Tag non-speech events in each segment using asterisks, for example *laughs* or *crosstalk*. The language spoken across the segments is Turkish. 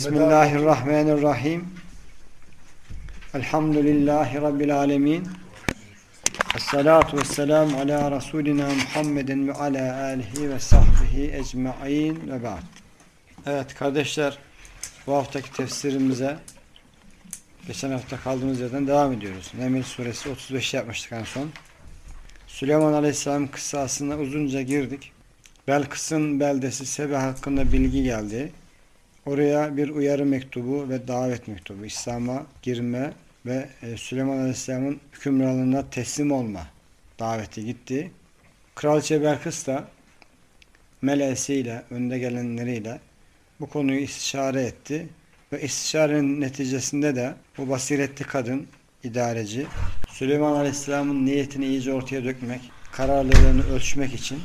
Bismillahirrahmanirrahim. Elhamdülillahi Rabbil alemin. Esselatu vesselamu ala Resulina Muhammedin ve ala alihi ve sahbihi ecma'in ve ba'd. Evet kardeşler bu haftaki tefsirimize geçen hafta kaldığımız yerden devam ediyoruz. Neml suresi 35 yapmıştık en son. Süleyman Aleyhisselam kıssasına uzunca girdik. Belkıs'ın beldesi Sebe hakkında bilgi geldi. Oraya bir uyarı mektubu ve davet mektubu, İslam'a girme ve e, Süleyman Aleyhisselam'ın hükümranlığına teslim olma daveti gitti. Kraliçe Belkıs da meleğesiyle, önde gelenleriyle bu konuyu istişare etti. Ve istişarenin neticesinde de bu basiretli kadın, idareci, Süleyman Aleyhisselam'ın niyetini iyice ortaya dökmek, kararlılığını ölçmek için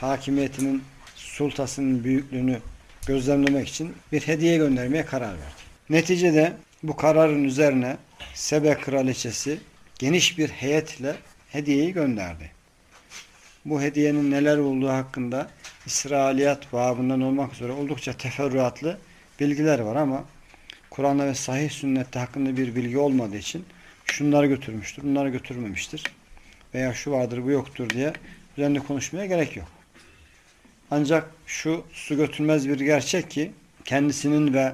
hakimiyetinin sultasının büyüklüğünü gözlemlemek için bir hediye göndermeye karar verdi. Neticede bu kararın üzerine Sebe kraliçesi geniş bir heyetle hediyeyi gönderdi. Bu hediyenin neler olduğu hakkında İsrailiyat babından olmak üzere oldukça teferruatlı bilgiler var ama Kur'an'da ve sahih sünnette hakkında bir bilgi olmadığı için şunları götürmüştür, bunları götürmemiştir veya şu vardır bu yoktur diye üzerinde konuşmaya gerek yok. Ancak şu su götürmez bir gerçek ki kendisinin ve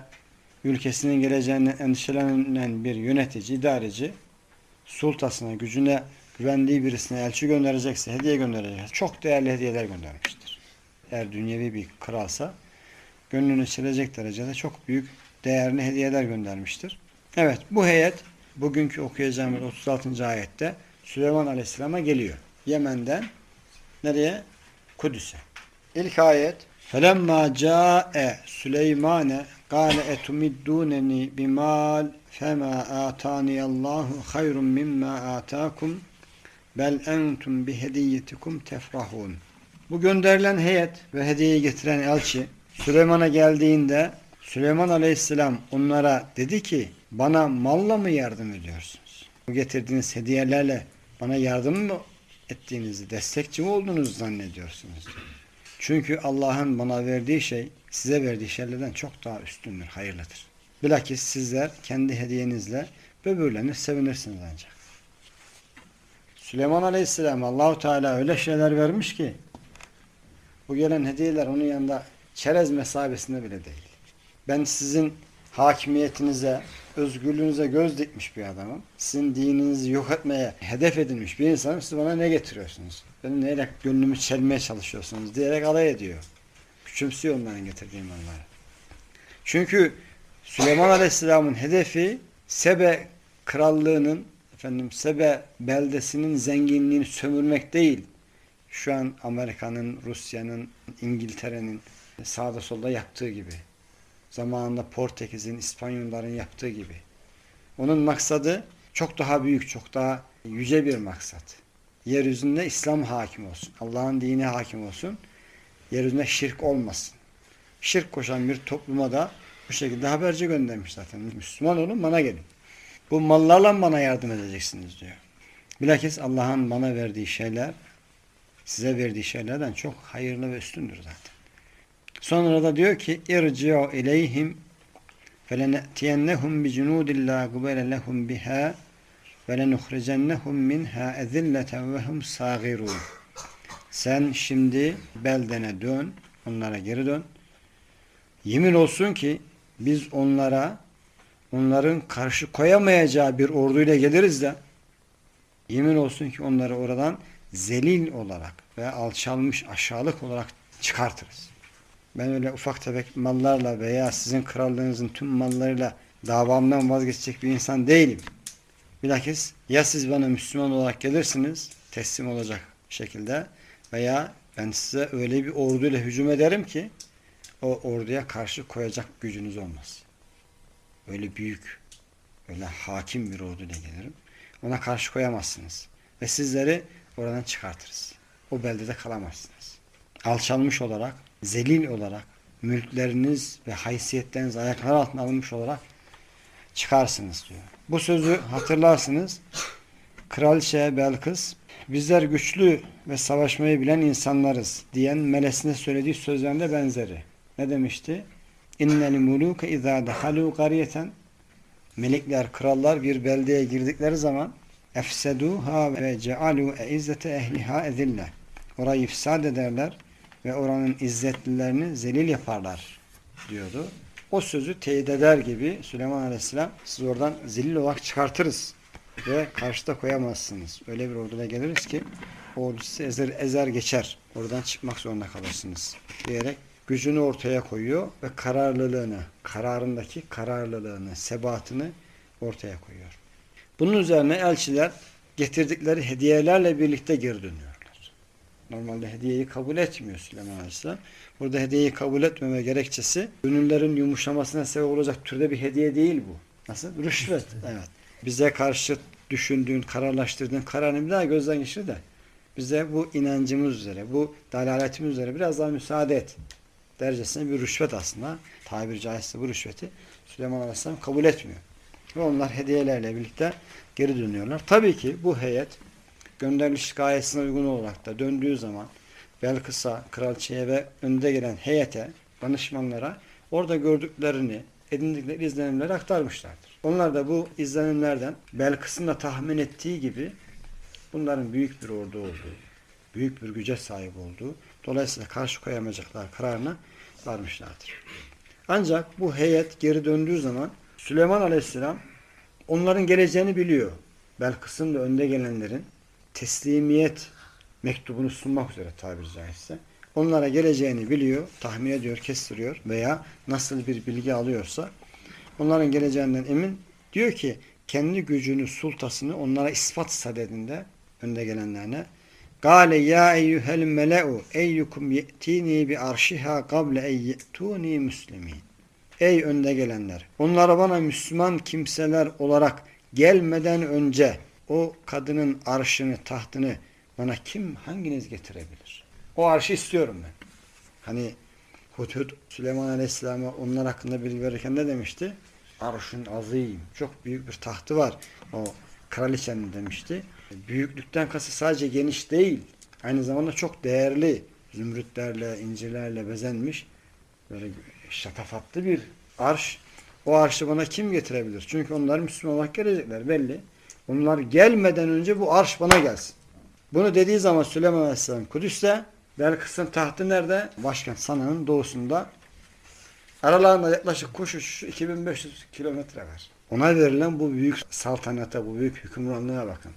ülkesinin geleceğinden endişelenen bir yönetici, idareci sultasına, gücüne güvendiği birisine elçi gönderecekse, hediye gönderecekse çok değerli hediyeler göndermiştir. Eğer dünyevi bir kralsa gönlünü çelecek derecede çok büyük değerli hediyeler göndermiştir. Evet bu heyet bugünkü okuyacağımız 36. ayette Süleyman Aleyhisselam'a geliyor. Yemen'den nereye? Kudüs'e. İlk ayet Felemma ca'e Süleymane kâle etumiddûneni bimal fema âtaniyallâhu hayrun mimma âtâkum bel entum bihediyetikum tefrahun. Bu gönderilen heyet ve hediyeyi getiren elçi Süleyman'a geldiğinde Süleyman Aleyhisselam onlara dedi ki bana malla mı yardım ediyorsunuz? Bu getirdiğiniz hediyelerle bana yardım mı ettiğinizi, destekçi mi olduğunuzu zannediyorsunuz? Çünkü Allah'ın bana verdiği şey size verdiği şeylerden çok daha üstündür, hayırlıdır. Bilakis sizler kendi hediyenizle böbürlenir, sevinirsiniz ancak. Süleyman Aleyhisselam Allahu Teala öyle şeyler vermiş ki bu gelen hediyeler onun yanında çerez mesabesinde bile değil. Ben sizin hakimiyetinize, özgürlüğünüze göz dikmiş bir adamım. Sizin dininizi yok etmeye hedef edilmiş bir insanım. Siz bana ne getiriyorsunuz? Benim neyle gönlümü çelmeye çalışıyorsunuz diyerek alay ediyor. Küçümsüyor onların getirdiğim malları. Çünkü Süleyman Aleyhisselam'ın hedefi Sebe krallığının efendim Sebe beldesinin zenginliğini sömürmek değil. Şu an Amerika'nın, Rusya'nın, İngiltere'nin sağda solda yaptığı gibi. Zamanında Portekiz'in, İspanyolların yaptığı gibi. Onun maksadı çok daha büyük, çok daha yüce bir maksat. Yeryüzünde İslam hakim olsun. Allah'ın dini hakim olsun. Yeryüzünde şirk olmasın. Şirk koşan bir topluma da bu şekilde haberci göndermiş zaten. Müslüman olun bana gelin. Bu mallarla bana yardım edeceksiniz diyor. Bilakis Allah'ın bana verdiği şeyler size verdiği şeylerden çok hayırlı ve üstündür zaten. Sonra da diyor ki irci'u ileyhim felenetiyennehum bi cunudillah gubele lehum biha ve lenuhricennehum minha ezilleten ve hum sagirun. Sen şimdi beldene dön, onlara geri dön. Yemin olsun ki biz onlara onların karşı koyamayacağı bir orduyla geliriz de yemin olsun ki onları oradan zelil olarak ve alçalmış aşağılık olarak çıkartırız. Ben öyle ufak tefek mallarla veya sizin krallığınızın tüm mallarıyla davamdan vazgeçecek bir insan değilim. Bilakis ya siz bana Müslüman olarak gelirsiniz teslim olacak şekilde veya ben size öyle bir orduyla hücum ederim ki o orduya karşı koyacak gücünüz olmaz. Öyle büyük, öyle hakim bir orduyla gelirim. Ona karşı koyamazsınız. Ve sizleri oradan çıkartırız. O beldede kalamazsınız. Alçalmış olarak, zelil olarak, mülkleriniz ve haysiyetleriniz ayaklar altına alınmış olarak çıkarsınız diyor. Bu sözü hatırlarsınız. Kraliçe Belkıs bizler güçlü ve savaşmayı bilen insanlarız diyen melesine söylediği sözlerinde benzeri. Ne demişti? innel muluke izâ dehalû qariyeten melekler, krallar bir beldeye girdikleri zaman efseduha ve cealu eizzete ehliha ezille. Orayı ifsad ederler ve oranın izzetlilerini zelil yaparlar diyordu. O sözü teyit eder gibi Süleyman Aleyhisselam siz oradan zelil olarak çıkartırız ve karşıda koyamazsınız. Öyle bir orduyla geliriz ki ordu sizi ezer, ezer geçer. Oradan çıkmak zorunda kalırsınız diyerek gücünü ortaya koyuyor ve kararlılığını, kararındaki kararlılığını, sebatını ortaya koyuyor. Bunun üzerine elçiler getirdikleri hediyelerle birlikte geri dönüyorlar. Normalde hediyeyi kabul etmiyor Süleyman Aleyhisselam. Burada hediyeyi kabul etmeme gerekçesi gönüllerin yumuşamasına sebep olacak türde bir hediye değil bu. Nasıl? Rüşvet. Evet. Bize karşı düşündüğün, kararlaştırdığın kararını bir daha gözden geçir de bize bu inancımız üzere, bu dalaletimiz üzere biraz daha müsaade et dercesine bir rüşvet aslında. Tabiri caizse bu rüşveti Süleyman Aleyhisselam kabul etmiyor. Ve onlar hediyelerle birlikte geri dönüyorlar. Tabii ki bu heyet gönderiliş gayesine uygun olarak da döndüğü zaman Belkıs'a, kraliçeye ve önde gelen heyete, danışmanlara orada gördüklerini, edindikleri izlenimleri aktarmışlardır. Onlar da bu izlenimlerden Belkıs'ın da tahmin ettiği gibi bunların büyük bir ordu olduğu, büyük bir güce sahip olduğu, dolayısıyla karşı koyamayacaklar kararına varmışlardır. Ancak bu heyet geri döndüğü zaman Süleyman Aleyhisselam onların geleceğini biliyor. Belkıs'ın da önde gelenlerin teslimiyet mektubunu sunmak üzere tabiri caizse. Onlara geleceğini biliyor, tahmin ediyor, kestiriyor veya nasıl bir bilgi alıyorsa onların geleceğinden emin. Diyor ki kendi gücünü, sultasını onlara ispat sadedinde önde gelenlerine Gale ya eyyuhel mele'u eyyukum ye'tini bi arşiha kable ey ye'tuni muslimin. Ey önde gelenler! Onlara bana Müslüman kimseler olarak gelmeden önce o kadının arşını, tahtını bana kim, hanginiz getirebilir? O arşı istiyorum ben. Hani Hudhud Süleyman Aleyhisselam'a onlar hakkında bilgi verirken ne demişti? Arşın azim. Çok büyük bir tahtı var. O kraliçenin demişti. Büyüklükten kası sadece geniş değil. Aynı zamanda çok değerli. Zümrütlerle, incirlerle bezenmiş. Böyle şatafatlı bir arş. O arşı bana kim getirebilir? Çünkü onlar Müslüman olarak gelecekler belli. Onlar gelmeden önce bu arş bana gelsin. Bunu dediği zaman Süleyman Aleyhisselam Kudüs'te Belkıs'ın tahtı nerede? Başkent Sana'nın doğusunda. Aralarında yaklaşık kuş uçuşu 2500 kilometre var. Ona verilen bu büyük saltanata, bu büyük hükümranlığa bakın.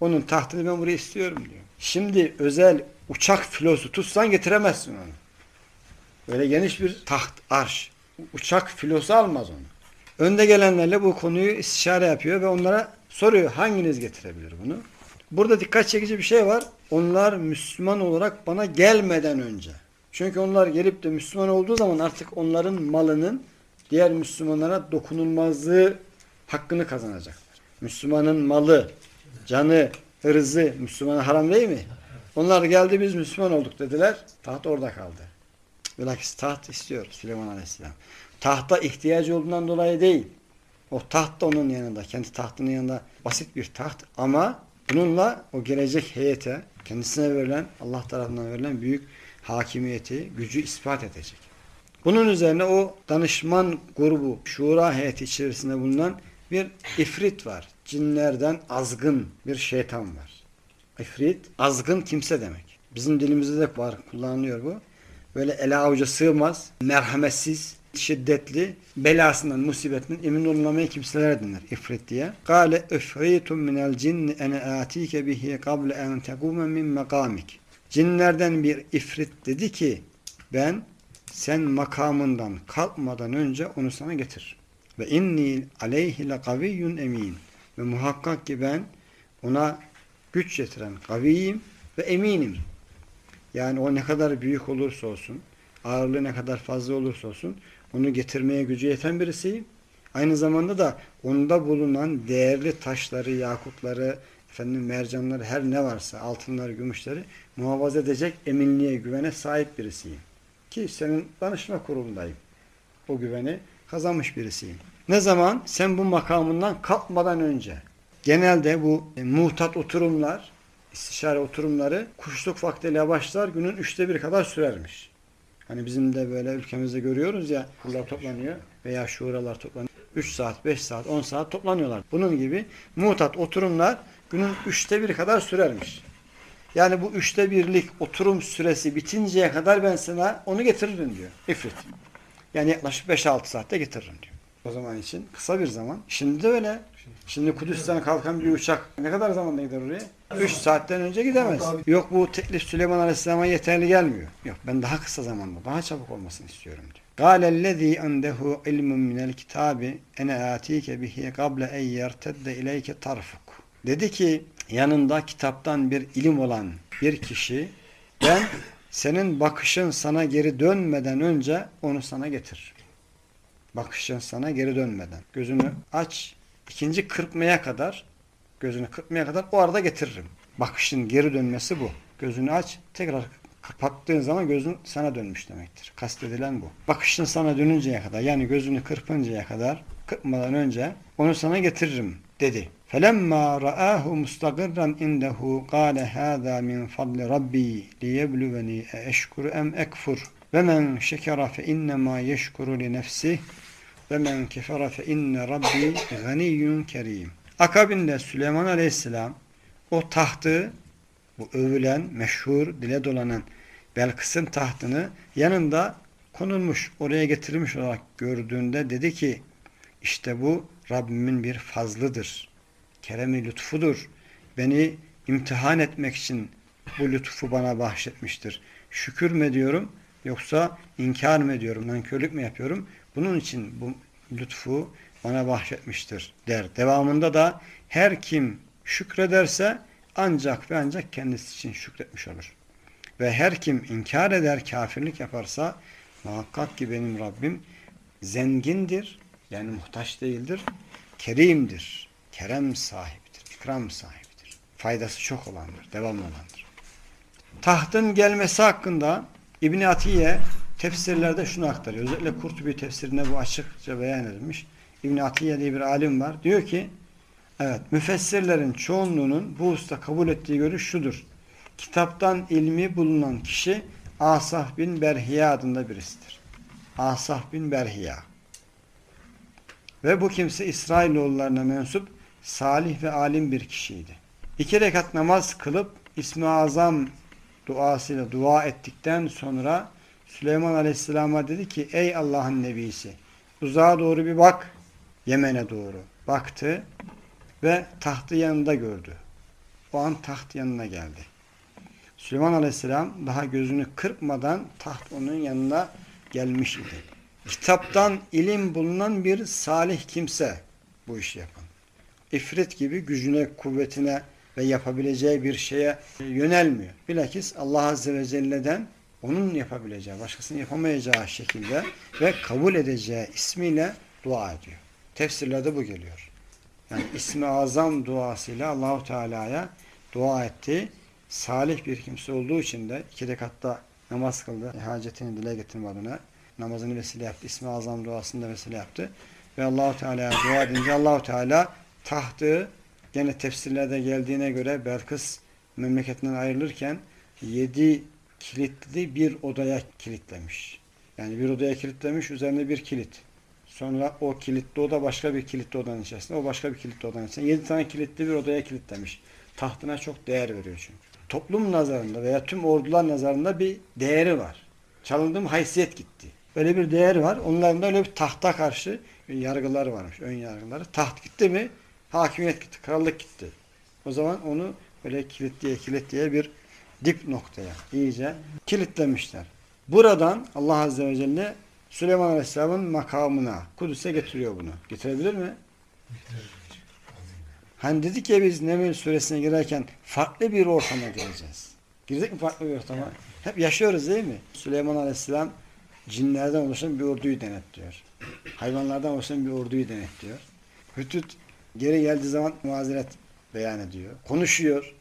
Onun tahtını ben buraya istiyorum diyor. Şimdi özel uçak filosu tutsan getiremezsin onu. Böyle geniş bir taht, arş. Uçak filosu almaz onu. Önde gelenlerle bu konuyu istişare yapıyor ve onlara soruyor hanginiz getirebilir bunu? Burada dikkat çekici bir şey var. Onlar Müslüman olarak bana gelmeden önce. Çünkü onlar gelip de Müslüman olduğu zaman artık onların malının diğer Müslümanlara dokunulmazlığı hakkını kazanacaklar. Müslümanın malı, canı, hırzı Müslümana haram değil mi? Onlar geldi biz Müslüman olduk dediler. Taht orada kaldı. Bilakis taht istiyor Süleyman Aleyhisselam. Tahta ihtiyacı olduğundan dolayı değil. O taht da onun yanında. Kendi tahtının yanında basit bir taht ama bununla o gelecek heyete kendisine verilen Allah tarafından verilen büyük hakimiyeti, gücü ispat edecek. Bunun üzerine o danışman grubu, şura heyeti içerisinde bulunan bir ifrit var. Cinlerden azgın bir şeytan var. İfrit, azgın kimse demek. Bizim dilimizde de var, kullanılıyor bu. Böyle ele avuca sığmaz, merhametsiz, şiddetli, belasından, musibetinden emin olunamayan kimseler denir ifrit diye. Kale ifritun minel cinni ene atike bihi kable en tekume min mekamik. Cinlerden bir ifrit dedi ki ben sen makamından kalkmadan önce onu sana getir. Ve inni aleyhi le kaviyyun emin. Ve muhakkak ki ben ona güç getiren kaviyim ve eminim. Yani o ne kadar büyük olursa olsun, ağırlığı ne kadar fazla olursa olsun onu getirmeye gücü yeten birisiyim. Aynı zamanda da onda bulunan değerli taşları, yakutları, efendim mercanları her ne varsa altınları, gümüşleri muhafaza edecek eminliğe, güvene sahip birisiyim. Ki senin danışma kurulundayım. O güveni kazanmış birisiyim. Ne zaman? Sen bu makamından kalkmadan önce. Genelde bu e, muhtat oturumlar, istişare oturumları kuşluk vaktiyle başlar günün üçte bir kadar sürermiş. Hani bizim de böyle ülkemizde görüyoruz ya kurlar toplanıyor veya şuralar toplanıyor. 3 saat, 5 saat, 10 saat toplanıyorlar. Bunun gibi mutat oturumlar günün üçte bir kadar sürermiş. Yani bu üçte birlik oturum süresi bitinceye kadar ben sana onu getiririm diyor. İfrit. Yani yaklaşık 5-6 saatte getiririm diyor. O zaman için kısa bir zaman. Şimdi de öyle. Şimdi Kudüs'ten kalkan bir uçak ne kadar zamanda gider oraya? 3 saatten önce gidemez. Yok bu teklif Süleyman Aleyhisselam'a yeterli gelmiyor. Yok ben daha kısa zamanda, daha çabuk olmasını istiyorum diyor. قال الذي عنده علم من الكتاب أنا آتيك به قبل أن يرتد إليك طرفك. Dedi ki yanında kitaptan bir ilim olan bir kişi ben senin bakışın sana geri dönmeden önce onu sana getir. Bakışın sana geri dönmeden. Gözünü aç. ikinci kırpmaya kadar gözünü kırpmaya kadar o arada getiririm. Bakışın geri dönmesi bu. Gözünü aç. Tekrar kapattığın zaman gözün sana dönmüş demektir. Kastedilen bu. Bakışın sana dönünceye kadar yani gözünü kırpıncaya kadar kırpmadan önce onu sana getiririm dedi. فَلَمَّا رَآهُ مُسْتَقِرًّا اِنْدَهُ قَالَ هَذَا مِنْ فَضْلِ رَبِّي لِيَبْلُوَنِي اَشْكُرُ اَمْ اَكْفُرُ وَمَنْ شَكَرَ فَاِنَّمَا يَشْكُرُ لِنَفْسِهِ ve men kefere fe inne rabbi ganiyyun kerim. Akabinde Süleyman Aleyhisselam o tahtı bu övülen, meşhur, dile dolanan Belkıs'ın tahtını yanında konulmuş, oraya getirilmiş olarak gördüğünde dedi ki işte bu Rabbimin bir fazlıdır. Keremi lütfudur. Beni imtihan etmek için bu lütfu bana bahşetmiştir. Şükür mü diyorum yoksa inkar mı ediyorum, nankörlük mü yapıyorum? Bunun için bu lütfu bana bahşetmiştir der. Devamında da her kim şükrederse ancak ve ancak kendisi için şükretmiş olur. Ve her kim inkar eder, kafirlik yaparsa muhakkak ki benim Rabbim zengindir, yani muhtaç değildir, kerimdir, kerem sahibidir, ikram sahibidir. Faydası çok olandır, devamlı olandır. Tahtın gelmesi hakkında İbn Atiye tefsirlerde şunu aktarıyor. Özellikle Kurtubi tefsirinde bu açıkça beyan edilmiş. İbn Atiye diye bir alim var. Diyor ki evet müfessirlerin çoğunluğunun bu usta kabul ettiği görüş şudur. Kitaptan ilmi bulunan kişi Asah bin Berhiya adında birisidir. Asah bin Berhiya. Ve bu kimse İsrailoğullarına mensup salih ve alim bir kişiydi. İki rekat namaz kılıp İsmi Azam duasıyla dua ettikten sonra Süleyman Aleyhisselam'a dedi ki ey Allah'ın nebisi uzağa doğru bir bak Yemen'e doğru baktı ve tahtı yanında gördü. O an taht yanına geldi. Süleyman Aleyhisselam daha gözünü kırpmadan taht onun yanına gelmiş idi. Kitaptan ilim bulunan bir salih kimse bu işi yapan. İfrit gibi gücüne, kuvvetine ve yapabileceği bir şeye yönelmiyor. Bilakis Allah Azze ve Celle'den onun yapabileceği, başkasının yapamayacağı şekilde ve kabul edeceği ismiyle dua ediyor. Tefsirlerde bu geliyor. Yani ismi azam duasıyla Allahu Teala'ya dua etti. Salih bir kimse olduğu için de iki rekatta namaz kıldı. Hacetini dile getirme adına namazını vesile yaptı. İsmi azam duasını da vesile yaptı. Ve Allahu Teala'ya dua edince Allahu Teala tahtı gene tefsirlerde geldiğine göre Belkıs memleketinden ayrılırken yedi kilitli bir odaya kilitlemiş. Yani bir odaya kilitlemiş, üzerine bir kilit. Sonra o kilitli oda başka bir kilitli odanın içerisinde, o başka bir kilitli odanın içerisinde. Yedi tane kilitli bir odaya kilitlemiş. Tahtına çok değer veriyor çünkü. Toplum nazarında veya tüm ordular nazarında bir değeri var. Çalındığım haysiyet gitti. Böyle bir değer var. Onların da öyle bir tahta karşı yargılar varmış, ön yargıları. Taht gitti mi hakimiyet gitti, krallık gitti. O zaman onu böyle kilitliye kilitliye bir dip noktaya iyice kilitlemişler. Buradan Allah Azze ve Celle Süleyman Aleyhisselam'ın makamına, Kudüs'e getiriyor bunu. Getirebilir mi? Hani dedik ya biz Neml suresine girerken farklı bir ortama gireceğiz. Girdik mi farklı bir ortama? Hep yaşıyoruz değil mi? Süleyman Aleyhisselam cinlerden oluşan bir orduyu denetliyor. Hayvanlardan oluşan bir orduyu denetliyor. Hütüt geri geldiği zaman mazeret beyan ediyor. Konuşuyor.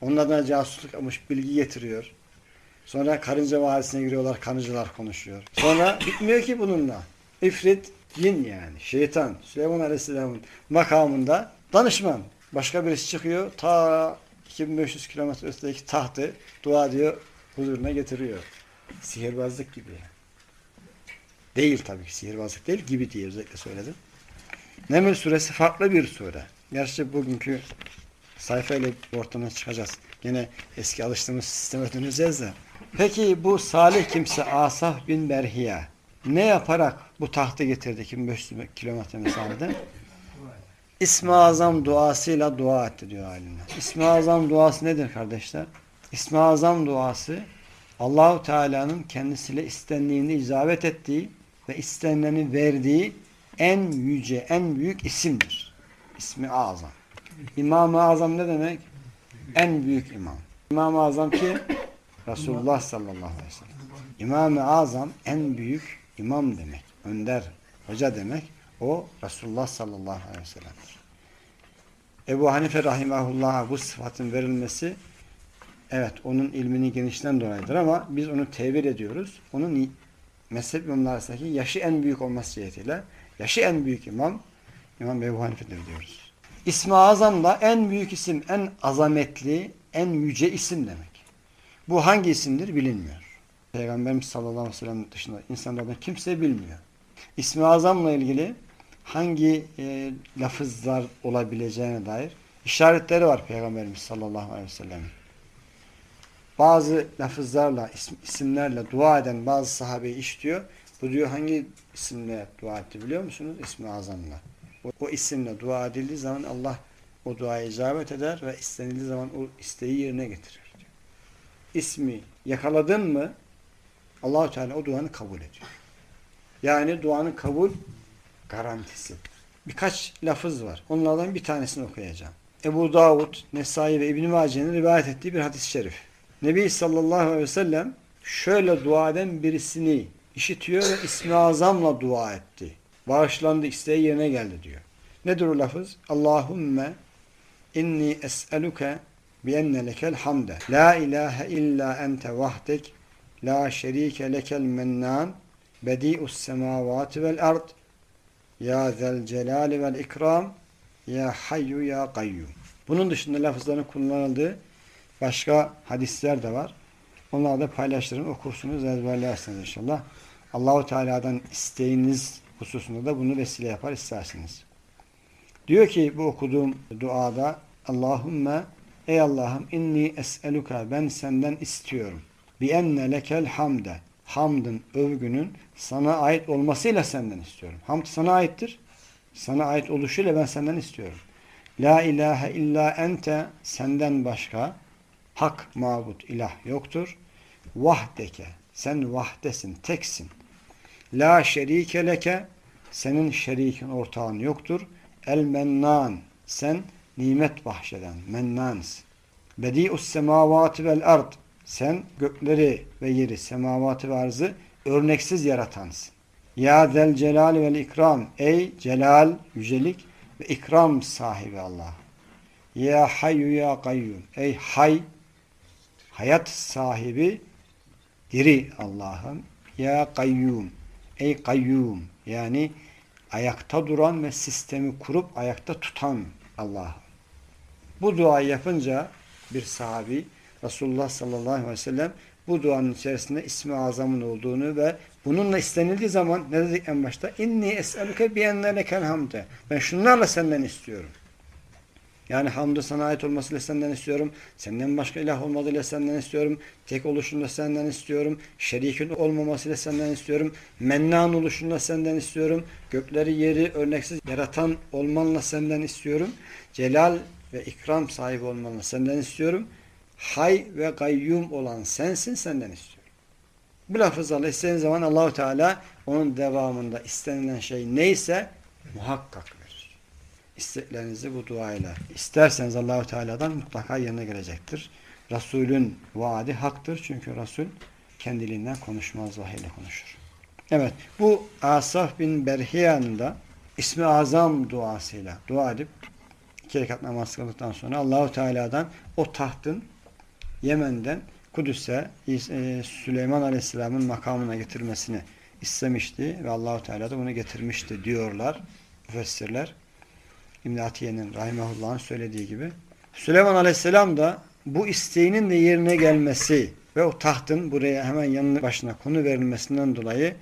Onlardan casusluk yapmış bilgi getiriyor. Sonra karınca vadisine giriyorlar, kanıcılar konuşuyor. Sonra *laughs* bitmiyor ki bununla. İfrit, cin yani, şeytan, Süleyman Aleyhisselam'ın makamında danışman. Başka birisi çıkıyor, ta 2500 kilometre ötedeki tahtı dua diyor, huzuruna getiriyor. Sihirbazlık gibi. Değil tabii ki sihirbazlık değil gibi diye özellikle söyledim. Neml suresi farklı bir sure. Gerçi bugünkü sayfayla ortadan çıkacağız. Yine eski alıştığımız sisteme döneceğiz de. Peki bu salih kimse Asaf bin Berhiya ne yaparak bu tahtı getirdi 2500 kilometre mesafede? İsmi Azam duasıyla dua etti diyor alimler. İsmi Azam duası nedir kardeşler? İsmi Azam duası Allahu Teala'nın kendisiyle istendiğini icabet ettiği ve istenileni verdiği en yüce, en büyük isimdir. İsmi Azam. İmam-ı Azam ne demek? En büyük imam. İmam-ı Azam ki *coughs* Resulullah sallallahu aleyhi ve sellem. İmam-ı Azam en büyük imam demek. Önder, hoca demek. O Resulullah sallallahu aleyhi ve sellem'dir. Ebu Hanife rahimahullah'a bu sıfatın verilmesi evet onun ilminin genişten dolayıdır ama biz onu tevil ediyoruz. Onun mezhep imamlar arasındaki yaşı en büyük olması cihetiyle yaşı en büyük imam İmam Ebu Hanife'dir diyoruz. İsmi Azam da en büyük isim, en azametli, en yüce isim demek. Bu hangi isimdir bilinmiyor. Peygamberimiz sallallahu aleyhi ve sellem dışında insanlardan kimse bilmiyor. İsmi Azam'la ilgili hangi e, lafızlar olabileceğine dair işaretleri var Peygamberimiz sallallahu aleyhi ve sellem. Bazı lafızlarla, isim, isimlerle dua eden bazı sahabeyi işitiyor. Bu diyor hangi isimle dua etti biliyor musunuz? İsmi Azam'la. O, o isimle dua edildiği zaman Allah o duaya icabet eder ve istenildiği zaman o isteği yerine getirir. İsmi yakaladın mı Allahu Teala o duanı kabul ediyor. Yani duanın kabul garantisi. Birkaç lafız var. Onlardan bir tanesini okuyacağım. Ebu Davud, Nesai ve İbn-i Mace'nin rivayet ettiği bir hadis-i şerif. Nebi sallallahu aleyhi ve sellem şöyle dua eden birisini işitiyor ve ismi azamla dua etti. Bağışlandı, isteği yerine geldi diyor. Nedir o lafız? Allahümme inni es'eluke bi enne lekel hamde. La ilahe illa ente vahdek. La şerike lekel mennan. Bedi'us semavati vel ard. Ya zel celali vel ikram. Ya hayyu ya kayyum. Bunun dışında lafızların kullanıldığı başka hadisler de var. Onları da paylaştırın, okursunuz, ezberlersiniz inşallah. Allahu Teala'dan isteğiniz hususunda da bunu vesile yapar istersiniz. Diyor ki bu okuduğum duada Allahümme ey Allah'ım inni es'eluka ben senden istiyorum. Bi enne lekel hamde hamdın, övgünün sana ait olmasıyla senden istiyorum. Hamd sana aittir. Sana ait oluşuyla ben senden istiyorum. La ilahe illa ente senden başka hak mabut ilah yoktur. Vahdeke sen vahdesin, teksin. La şerike leke senin şerikin ortağın yoktur. El mennan sen nimet bahşeden mennansın. Bedi'us semavati vel ard sen gökleri ve yeri, semavatı ve arzı örneksiz yaratansın. Ya zel celal vel ikram ey celal, yücelik ve ikram sahibi Allah. Ya hayyu ya kayyum ey hay hayat sahibi diri Allah'ım. Ya kayyum ey kayyum yani ayakta duran ve sistemi kurup ayakta tutan Allah. Bu duayı yapınca bir sahabi Resulullah sallallahu aleyhi ve sellem bu duanın içerisinde ismi azamın olduğunu ve bununla istenildiği zaman ne dedik en başta? İnni es'eluke biyenlerlekel hamde. Ben şunlarla senden istiyorum. Yani hamdı sana ait olmasıyla senden istiyorum. Senden başka ilah olmadığıyla senden istiyorum. Tek oluşunda senden istiyorum. Şerikin olmamasıyla senden istiyorum. Mennan oluşunda senden istiyorum. Gökleri yeri örneksiz yaratan olmanla senden istiyorum. Celal ve ikram sahibi olmanla senden istiyorum. Hay ve gayyum olan sensin senden istiyorum. Bu lafızlarla istediğin zaman Allahu Teala onun devamında istenilen şey neyse muhakkak isteklerinizi bu duayla isterseniz Allahu Teala'dan mutlaka yerine gelecektir. Resulün vaadi haktır. Çünkü Resul kendiliğinden konuşmaz, vahiyle konuşur. Evet, bu Asaf bin Berhiyan'ın da ismi azam duasıyla dua edip iki rekat namaz kıldıktan sonra Allahu Teala'dan o tahtın Yemen'den Kudüs'e e, Süleyman Aleyhisselam'ın makamına getirmesini istemişti ve Allahu Teala da bunu getirmişti diyorlar müfessirler. İbn-i Atiye'nin Rahimahullah'ın söylediği gibi. Süleyman Aleyhisselam da bu isteğinin de yerine gelmesi Ve o tahtın buraya hemen yanı başına konu verilmesinden dolayı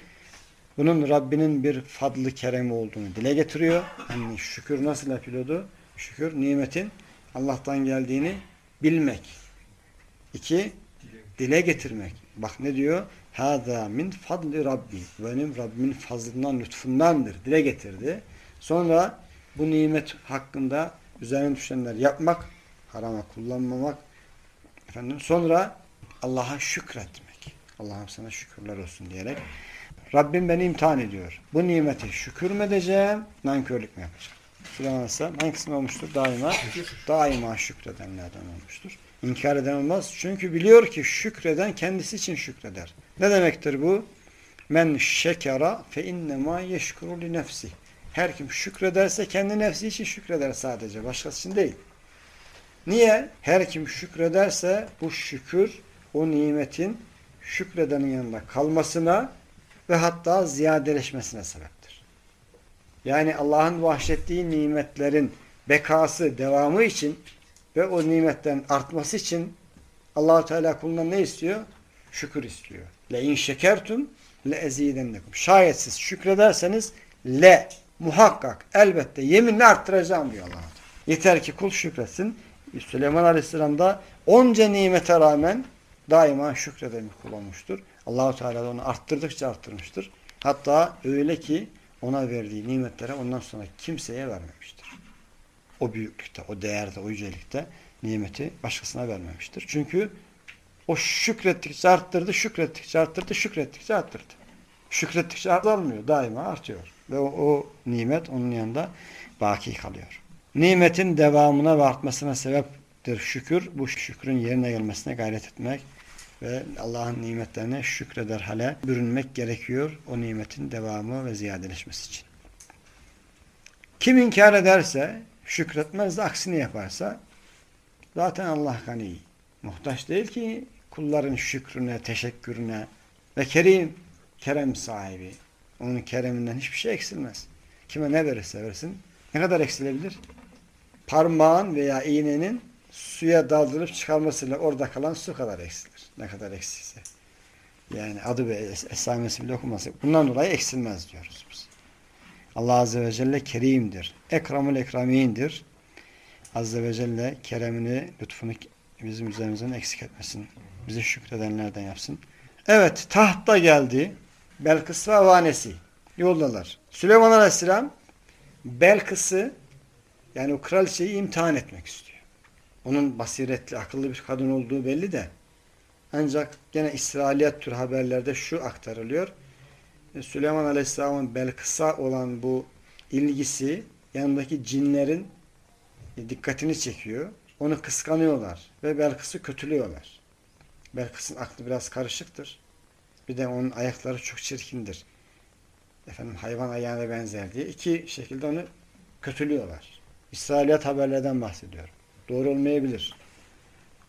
bunun Rabbinin bir fadlı keremi olduğunu dile getiriyor. Yani şükür nasıl yapılıyordu? Şükür nimetin Allah'tan geldiğini bilmek. İki, dile getirmek. Bak ne diyor? Hâzâ min fadli Rabbi. Benim Rabbimin fazlından, lütfundandır. Dile getirdi. Sonra bu nimet hakkında üzerine düşenler yapmak, harama kullanmamak. Efendim, sonra Allah'a şükretmek. Allah'ım sana şükürler olsun diyerek. Rabbim beni imtihan ediyor. Bu nimeti şükür mü edeceğim, nankörlük mü yapacağım? Süleyman Aleyhisselam hangisinde olmuştur? Daima, daima şükredenlerden olmuştur. İnkar eden olmaz. Çünkü biliyor ki şükreden kendisi için şükreder. Ne demektir bu? Men şekera fe innema yeşkuru li nefsi. Her kim şükrederse kendi nefsi için şükreder sadece. Başkası için değil. Niye? Her kim şükrederse bu şükür o nimetin şükredenin yanında kalmasına ve hatta ziyadeleşmesine sebeptir. Yani Allah'ın bahşettiği nimetlerin bekası, devamı için ve o nimetten artması için Allahu Teala kulundan ne istiyor? Şükür istiyor. Le in şekertum le ezidennekum. Şayet siz şükrederseniz le muhakkak elbette yeminle arttıracağım diyor Allah. Yeter ki kul şükretsin. Süleyman Aleyhisselam da onca nimete rağmen daima şükreden bir kul olmuştur. Allahu Teala da onu arttırdıkça arttırmıştır. Hatta öyle ki ona verdiği nimetlere ondan sonra kimseye vermemiştir. O büyüklükte, o değerde, o yücelikte nimeti başkasına vermemiştir. Çünkü o şükrettikçe arttırdı, şükrettikçe arttırdı, şükrettikçe arttırdı. Şükrettikçe azalmıyor, daima artıyor. Ve o, o nimet onun yanında baki kalıyor. Nimetin devamına ve artmasına sebeptir şükür. Bu şükrün yerine gelmesine gayret etmek ve Allah'ın nimetlerine şükreder hale bürünmek gerekiyor o nimetin devamı ve ziyadeleşmesi için. Kim inkar ederse, şükretmez de aksini yaparsa zaten Allah gani. Muhtaç değil ki kulların şükrüne, teşekkürüne ve kerim, kerem sahibi. Onun kereminden hiçbir şey eksilmez. Kime ne verirse versin. Ne kadar eksilebilir? Parmağın veya iğnenin suya daldırıp çıkarmasıyla orada kalan su kadar eksilir. Ne kadar eksilse. Yani adı ve esamesi bile okunması. Bundan dolayı eksilmez diyoruz biz. Allah Azze ve Celle kerimdir. Ekramul ekramindir. Azze ve Celle keremini, lütfunu bizim üzerimizden eksik etmesin. Bizi şükredenlerden yapsın. Evet, tahta geldi. Belkıs ve avanesi. Yoldalar. Süleyman Aleyhisselam Belkıs'ı yani o kraliçeyi imtihan etmek istiyor. Onun basiretli, akıllı bir kadın olduğu belli de ancak gene İsrailiyet tür haberlerde şu aktarılıyor. E, Süleyman Aleyhisselam'ın Belkıs'a olan bu ilgisi yanındaki cinlerin dikkatini çekiyor. Onu kıskanıyorlar ve Belkıs'ı kötülüyorlar. Belkıs'ın aklı biraz karışıktır. Bir de onun ayakları çok çirkindir. Efendim hayvan ayağına benzer diye. iki şekilde onu kötülüyorlar. İsrailiyat haberlerden bahsediyorum. Doğru olmayabilir.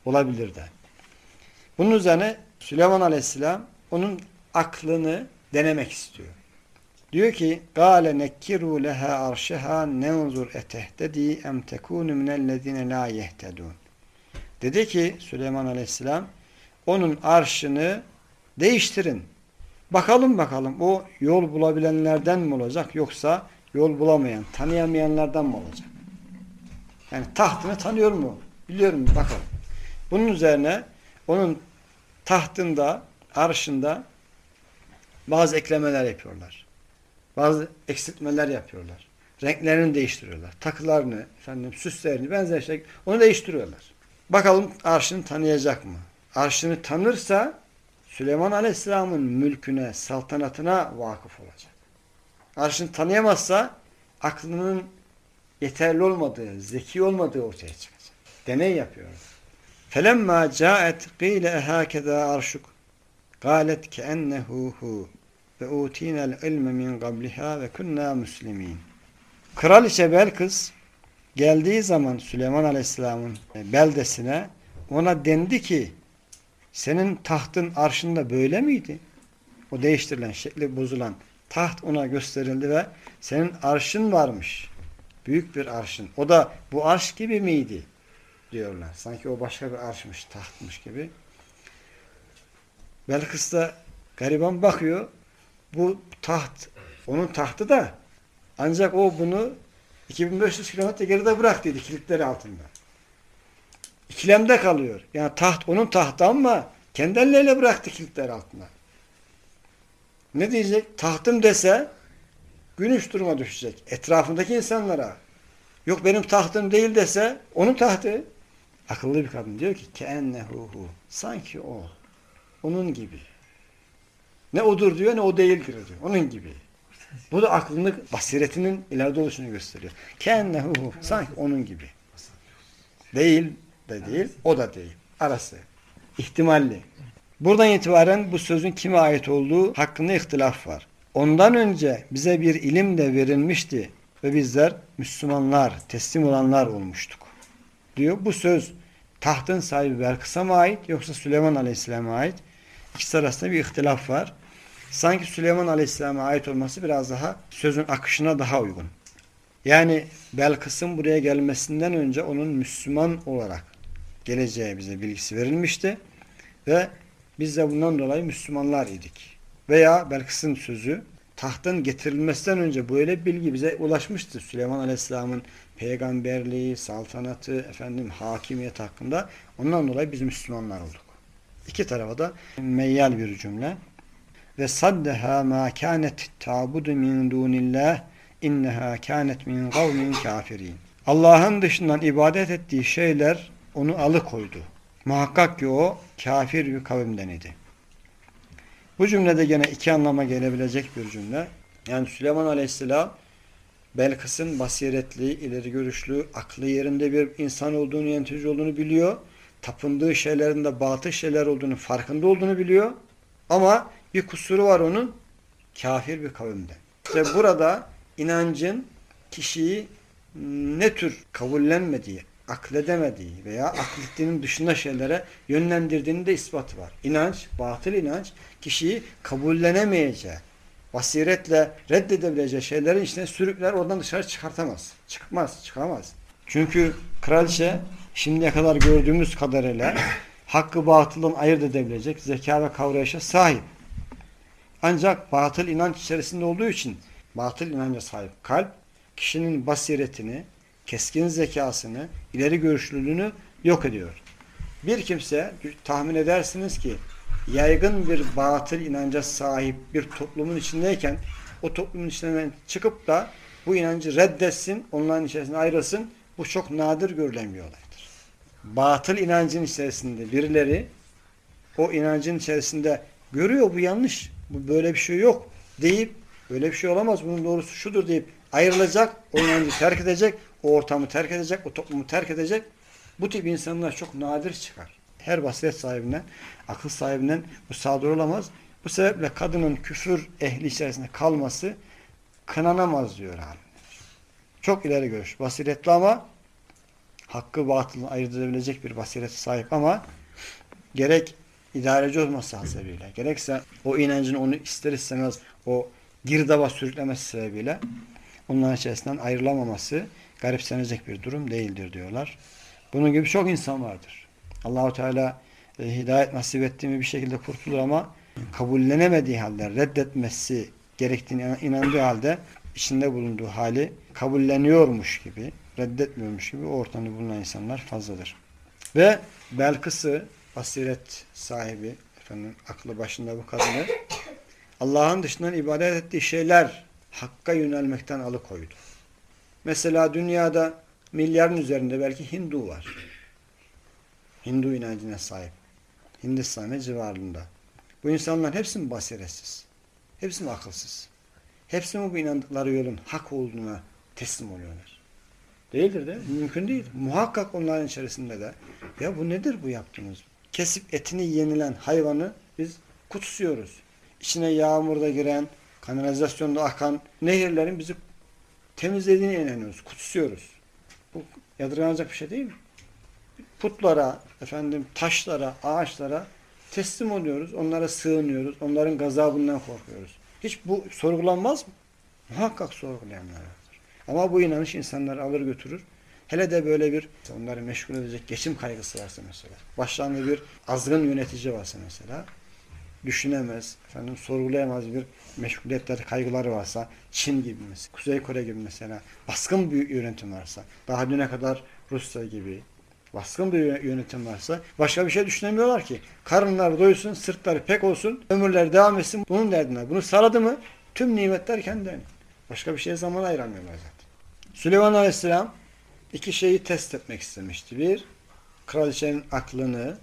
Olabilir de. Bunun üzerine Süleyman Aleyhisselam onun aklını denemek istiyor. Diyor ki: "Gale nekkiru leha arşaha nenzur etehdedi em tekunu minellezine la yehtedun." Dedi ki Süleyman Aleyhisselam onun arşını değiştirin. Bakalım bakalım o yol bulabilenlerden mi olacak yoksa yol bulamayan, tanıyamayanlardan mı olacak? Yani tahtını tanıyor mu? Biliyor mu? Bakalım. Bunun üzerine onun tahtında, arşında bazı eklemeler yapıyorlar. Bazı eksiltmeler yapıyorlar. Renklerini değiştiriyorlar. Takılarını, efendim, süslerini, benzer şey onu değiştiriyorlar. Bakalım arşını tanıyacak mı? Arşını tanırsa Süleyman Aleyhisselam'ın mülküne, saltanatına vakıf olacak. Arşını tanıyamazsa aklının yeterli olmadığı, zeki olmadığı ortaya çıkacak. Deney yapıyorlar. فَلَمَّا جَاءَتْ قِيلَ اَهَاكَذَا عَرْشُكُ قَالَتْ كَأَنَّهُ هُ وَاُوْتِينَ الْعِلْمَ مِنْ قَبْلِهَا وَكُنَّا مُسْلِمِينَ Kraliçe Belkıs geldiği zaman Süleyman Aleyhisselam'ın beldesine ona dendi ki senin tahtın arşında böyle miydi? O değiştirilen, şekli bozulan taht ona gösterildi ve senin arşın varmış. Büyük bir arşın. O da bu arş gibi miydi? diyorlar. Sanki o başka bir arşmış, tahtmış gibi. Belkıs'ta gariban bakıyor. Bu taht onun tahtı da ancak o bunu 2500 kilometre geride bıraktıydı kilitleri altında. İkilemde kalıyor. Yani taht onun tahtı ama kendi elleriyle bıraktı kilitler altına. Ne diyecek? Tahtım dese günüş duruma düşecek. Etrafındaki insanlara. Yok benim tahtım değil dese onun tahtı. Akıllı bir kadın diyor ki keennehuhu. Sanki o. Onun gibi. Ne odur diyor ne o değildir diyor. Onun gibi. Bu da aklını, basiretinin ileride oluşunu gösteriyor. Keennehuhu. Sanki onun gibi. Değil de değil, o da değil. Arası. İhtimalli. Buradan itibaren bu sözün kime ait olduğu hakkında ihtilaf var. Ondan önce bize bir ilim de verilmişti ve bizler Müslümanlar, teslim olanlar olmuştuk. Diyor. Bu söz tahtın sahibi Belkıs'a mı ait yoksa Süleyman Aleyhisselam'a ait? İkisi arasında bir ihtilaf var. Sanki Süleyman Aleyhisselam'a ait olması biraz daha sözün akışına daha uygun. Yani Belkıs'ın buraya gelmesinden önce onun Müslüman olarak geleceği bize bilgisi verilmişti. Ve biz de bundan dolayı Müslümanlar idik. Veya Belkıs'ın sözü tahtın getirilmesinden önce böyle bilgi bize ulaşmıştı. Süleyman Aleyhisselam'ın peygamberliği, saltanatı, efendim hakimiyet hakkında. Ondan dolayı biz Müslümanlar olduk. İki tarafa da meyyal bir cümle. Ve saddeha ma kânet ta'budu min dunillah inneha kânet min kavmin kafirin. Allah'ın dışından ibadet ettiği şeyler onu alıkoydu. Muhakkak ki o kafir bir kavimden idi. Bu cümlede gene iki anlama gelebilecek bir cümle. Yani Süleyman Aleyhisselam Belkıs'ın basiretli, ileri görüşlü, aklı yerinde bir insan olduğunu, yönetici olduğunu biliyor. Tapındığı şeylerin de batıl şeyler olduğunu, farkında olduğunu biliyor. Ama bir kusuru var onun. Kafir bir kavimden. İşte burada inancın kişiyi ne tür kabullenmediği, akledemediği veya aklettiğinin dışında şeylere yönlendirdiğinin de ispatı var. İnanç, batıl inanç kişiyi kabullenemeyeceği, basiretle reddedebileceği şeylerin içine sürükler oradan dışarı çıkartamaz. Çıkmaz, çıkamaz. Çünkü kraliçe şimdiye kadar gördüğümüz kadarıyla hakkı batıldan ayırt edebilecek zeka ve kavrayışa sahip. Ancak batıl inanç içerisinde olduğu için batıl inanca sahip kalp kişinin basiretini, keskin zekasını, ileri görüşlülüğünü yok ediyor. Bir kimse tahmin edersiniz ki yaygın bir batıl inanca sahip bir toplumun içindeyken o toplumun içinden çıkıp da bu inancı reddetsin, onların içerisinde ayrılsın. Bu çok nadir görülen bir olaydır. Batıl inancın içerisinde birileri o inancın içerisinde görüyor bu yanlış, bu böyle bir şey yok deyip böyle bir şey olamaz, bunun doğrusu şudur deyip ayrılacak, o inancı terk edecek, o ortamı terk edecek, o toplumu terk edecek. Bu tip insanlar çok nadir çıkar. Her basiret sahibinden, akıl sahibinden bu sadır olamaz. Bu sebeple kadının küfür ehli içerisinde kalması kınanamaz diyor alimler. Çok ileri görüş. Basiretli ama hakkı batılını ayırt edebilecek bir basiret sahip ama gerek idareci olması hasebiyle, gerekse o inancın onu ister istemez o girdaba sürüklemesi sebebiyle onların içerisinden ayrılamaması garipsenecek bir durum değildir diyorlar. Bunun gibi çok insan vardır. Allahu Teala e, hidayet nasip ettiğimi bir şekilde kurtulur ama kabullenemediği halde reddetmesi gerektiğini inandığı halde içinde bulunduğu hali kabulleniyormuş gibi, reddetmiyormuş gibi o ortamda bulunan insanlar fazladır. Ve Belkıs'ı basiret sahibi, efendim aklı başında bu kadını Allah'ın dışından ibadet ettiği şeyler hakka yönelmekten alıkoydu. Mesela dünyada milyarın üzerinde belki Hindu var. Hindu inancına sahip. Hindistan ve civarında. Bu insanlar hepsi mi basiretsiz? Hepsi mi akılsız? Hepsi mi bu inandıkları yolun hak olduğuna teslim oluyorlar? Değildir de. Mümkün değil. Muhakkak onların içerisinde de ya bu nedir bu yaptığınız? Kesip etini yenilen hayvanı biz kutsuyoruz. İçine yağmurda giren, kanalizasyonda akan nehirlerin bizi temizlediğine inanıyoruz, kutsuyoruz. Bu yadırganacak bir şey değil mi? Putlara, efendim taşlara, ağaçlara teslim oluyoruz. Onlara sığınıyoruz. Onların gazabından korkuyoruz. Hiç bu sorgulanmaz mı? Muhakkak sorgulayanlar vardır. Ama bu inanış insanları alır götürür. Hele de böyle bir onları meşgul edecek geçim kaygısı varsa mesela. Başlarında bir azgın yönetici varsa mesela. Düşünemez, efendim sorgulayamaz bir meşguliyetler, kaygıları varsa, Çin gibi mesela, Kuzey Kore gibi mesela, baskın bir yönetim varsa, daha düne kadar Rusya gibi baskın bir yönetim varsa başka bir şey düşünemiyorlar ki. Karınlar doysun, sırtları pek olsun, ömürler devam etsin. Bunun derdine. Bunu saradı mı tüm nimetler kendilerine. Başka bir şeye zaman ayıramıyorlar zaten. Süleyman Aleyhisselam iki şeyi test etmek istemişti. Bir, kraliçenin aklını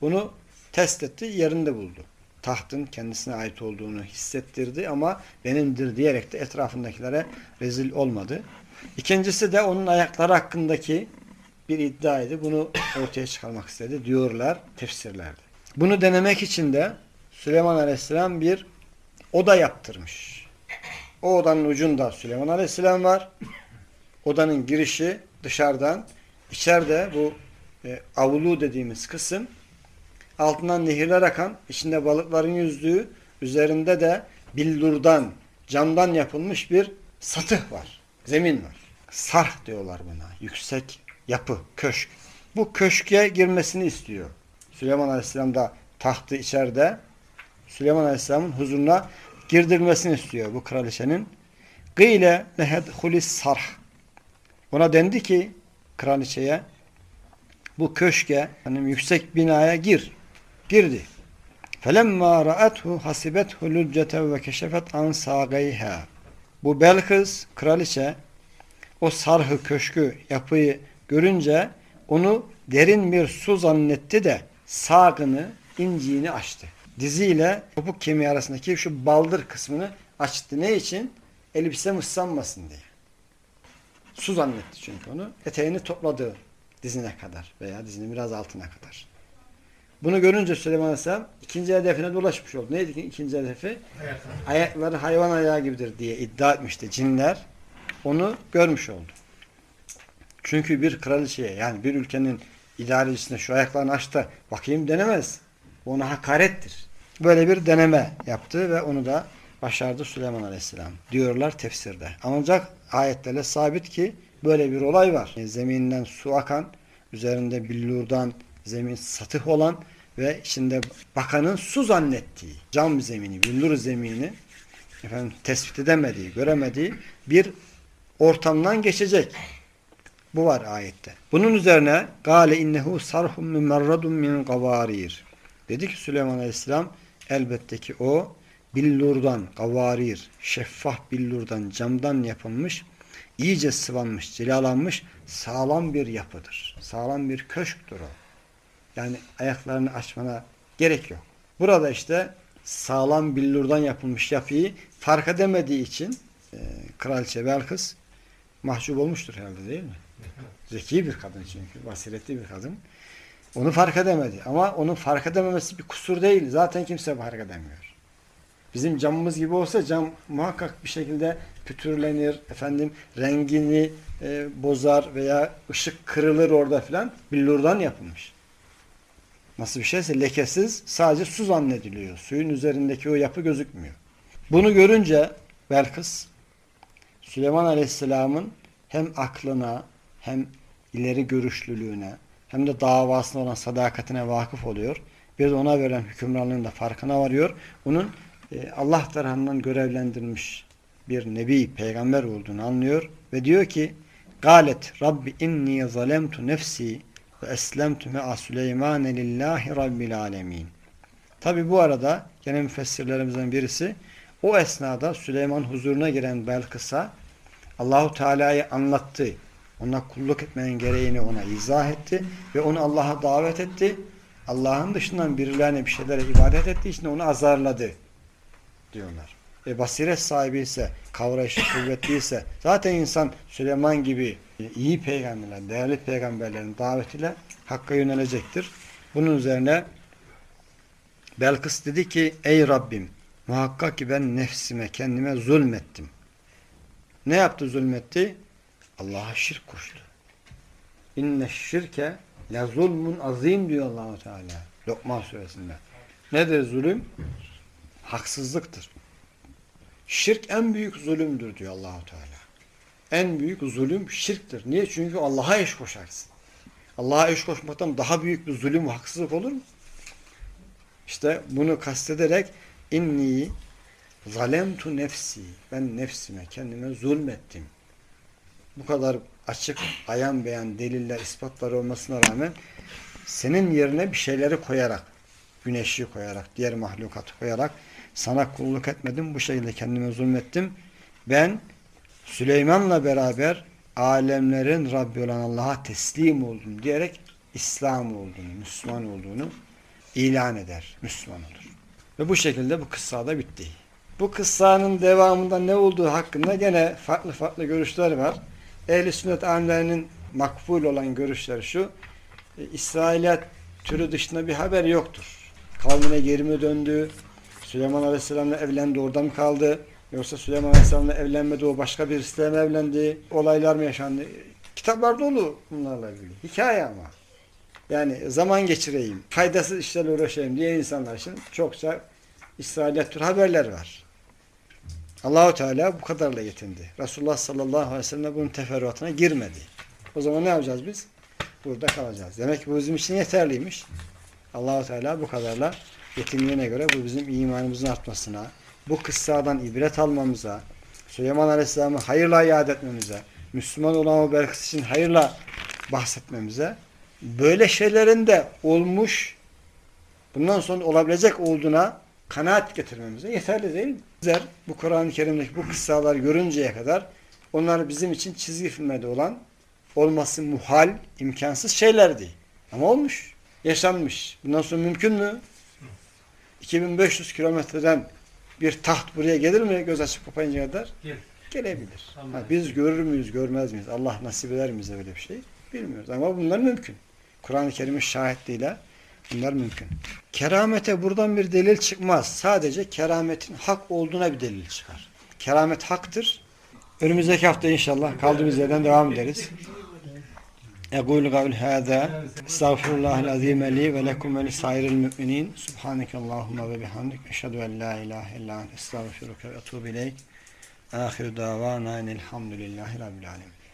bunu test etti, yerinde buldu. Tahtın kendisine ait olduğunu hissettirdi ama benimdir diyerek de etrafındakilere rezil olmadı. İkincisi de onun ayakları hakkındaki bir iddiaydı. Bunu ortaya çıkarmak istedi diyorlar tefsirlerde. Bunu denemek için de Süleyman Aleyhisselam bir oda yaptırmış. O odanın ucunda Süleyman Aleyhisselam var. Odanın girişi dışarıdan, içeride bu e, avlu dediğimiz kısım altından nehirler akan, içinde balıkların yüzdüğü, üzerinde de billurdan, camdan yapılmış bir satıh var. Zemin var. Sarh diyorlar buna. Yüksek yapı, köşk. Bu köşke girmesini istiyor. Süleyman Aleyhisselam da tahtı içeride. Süleyman Aleyhisselam'ın huzuruna girdirmesini istiyor bu kraliçenin. Gıyle hulis sarh. Ona dendi ki kraliçeye bu köşke hani yüksek binaya gir. Girdi. Felemma ra'athu hasibethu lücceten ve keşefet an sağayha. Bu Belkıs kraliçe o sarhı köşkü yapıyı görünce onu derin bir su zannetti de sağını, inciğini açtı. Diziyle topuk kemiği arasındaki şu baldır kısmını açtı. Ne için? Elbise mıslanmasın diye. Su zannetti çünkü onu. Eteğini topladı dizine kadar veya dizinin biraz altına kadar. Bunu görünce Süleyman Aleyhisselam ikinci hedefine dolaşmış oldu. Neydi ki ikinci hedefi? Ayakları hayvan ayağı gibidir diye iddia etmişti cinler. Onu görmüş oldu. Çünkü bir kraliçeye yani bir ülkenin idarecisine şu ayaklarını aç da bakayım denemez. Bu ona hakarettir. Böyle bir deneme yaptı ve onu da başardı Süleyman Aleyhisselam. Diyorlar tefsirde. Ancak ayetlerle sabit ki böyle bir olay var. Zeminden su akan, üzerinde billurdan zemin satıh olan ve içinde bakanın su zannettiği cam zemini, billur zemini efendim, tespit edemediği, göremediği bir ortamdan geçecek. Bu var ayette. Bunun üzerine gale innehu sarhum mumarradun min gavarir. Dedi ki Süleyman Aleyhisselam elbette ki o billurdan, gavarir, şeffaf billurdan, camdan yapılmış, iyice sıvanmış, cilalanmış sağlam bir yapıdır. Sağlam bir köşktür o. Yani ayaklarını açmana gerek yok. Burada işte sağlam billurdan yapılmış yapıyı fark edemediği için e, Kraliçe Belkıs mahcup olmuştur herhalde değil mi? Zeki bir kadın çünkü. Basiretli bir kadın. Onu fark edemedi. Ama onun fark edememesi bir kusur değil. Zaten kimse fark edemiyor. Bizim camımız gibi olsa cam muhakkak bir şekilde pütürlenir, efendim rengini e, bozar veya ışık kırılır orada filan. Billurdan yapılmış. Nasıl bir şeyse lekesiz sadece su zannediliyor. Suyun üzerindeki o yapı gözükmüyor. Bunu görünce Belkıs Süleyman Aleyhisselam'ın hem aklına hem ileri görüşlülüğüne hem de davasına olan sadakatine vakıf oluyor. Bir de ona verilen hükümranlığın da farkına varıyor. Onun e, Allah tarafından görevlendirilmiş bir nebi, peygamber olduğunu anlıyor ve diyor ki Galet Rabbi inni zalemtu nefsi ve eslemtu me'a Süleymane lillahi rabbil alemin. Tabi bu arada gene müfessirlerimizden birisi o esnada Süleyman huzuruna giren Belkıs'a Allahu Teala'yı anlattı. Ona kulluk etmenin gereğini ona izah etti ve onu Allah'a davet etti. Allah'ın dışından birilerine bir şeylere ibadet ettiği için onu azarladı diyorlar. E basiret sahibi ise, kavrayışı kuvvetli ise zaten insan Süleyman gibi iyi peygamberler, değerli peygamberlerin davetiyle Hakk'a yönelecektir. Bunun üzerine Belkıs dedi ki ey Rabbim muhakkak ki ben nefsime kendime zulmettim. Ne yaptı zulmetti? Allah'a şirk koştu. İnne şirke la zulmun azim diyor Allahu Teala Lokman suresinde. Nedir zulüm? Haksızlıktır. Şirk en büyük zulümdür diyor Allahu Teala. En büyük zulüm şirktir. Niye? Çünkü Allah'a eş koşarsın. Allah'a eş koşmaktan daha büyük bir zulüm ve haksızlık olur mu? İşte bunu kastederek inni zalemtu nefsi ben nefsime kendime zulmettim. Bu kadar açık ayan beyan deliller ispatlar olmasına rağmen senin yerine bir şeyleri koyarak güneşi koyarak diğer mahlukatı koyarak sana kulluk etmedim bu şekilde kendime zulmettim. Ben Süleyman'la beraber alemlerin Rabbi olan Allah'a teslim oldum diyerek İslam olduğunu, Müslüman olduğunu ilan eder. Müslüman olur. Ve bu şekilde bu kıssa da bitti. Bu kıssanın devamında ne olduğu hakkında gene farklı farklı görüşler var. Ehl-i sünnet alimlerinin makbul olan görüşleri şu. İsrailiyat türü dışında bir haber yoktur. Kavmine geri mi döndü? Süleyman Aleyhisselam'la evlendi orada mı kaldı? Yoksa Süleyman Aleyhisselam'la evlenmedi o başka birisiyle mi evlendi? Olaylar mı yaşandı? Kitaplar dolu bunlarla ilgili. Hikaye ama. Yani zaman geçireyim, faydasız işlerle uğraşayım diye insanlar için çokça İsrailiyat tür haberler var. Allahu Teala bu kadarla yetindi. Resulullah sallallahu aleyhi ve sellem bunun teferruatına girmedi. O zaman ne yapacağız biz? Burada kalacağız. Demek ki bu bizim için yeterliymiş. Allahu Teala bu kadarla yetindiğine göre bu bizim imanımızın artmasına, bu kıssadan ibret almamıza, Süleyman Aleyhisselam'ı hayırla iade etmemize, Müslüman olan o berkıs için hayırla bahsetmemize, böyle şeylerin de olmuş, bundan sonra olabilecek olduğuna kanaat getirmemize yeterli değil mi? Bizler bu Kur'an-ı Kerim'deki bu kıssalar görünceye kadar onlar bizim için çizgi filmde olan olması muhal, imkansız şeylerdi. Ama olmuş, yaşanmış. Bundan sonra mümkün mü? 2500 kilometreden bir taht buraya gelir mi göz açıp kapayınca kadar? Gel. Gelebilir. Tamam. Ha, biz görür müyüz, görmez miyiz? Allah nasip eder mi bize böyle bir şey? Bilmiyoruz. Ama bunlar mümkün. Kur'an-ı Kerim'in şahitliğiyle bunlar mümkün. Keramete buradan bir delil çıkmaz. Sadece kerametin hak olduğuna bir delil çıkar. Keramet haktır. Önümüzdeki hafta inşallah kaldığımız yerden devam ederiz. Egul kavl hâzâ estağfirullahal azîme li ve lekum ve lisairil mü'minin subhanekallahumma ve bihamdik eşhedü en la ilahe illa ente estağfiruke ve etûbü ileyk. Ahiru davana enelhamdülillahi rabbil alemin.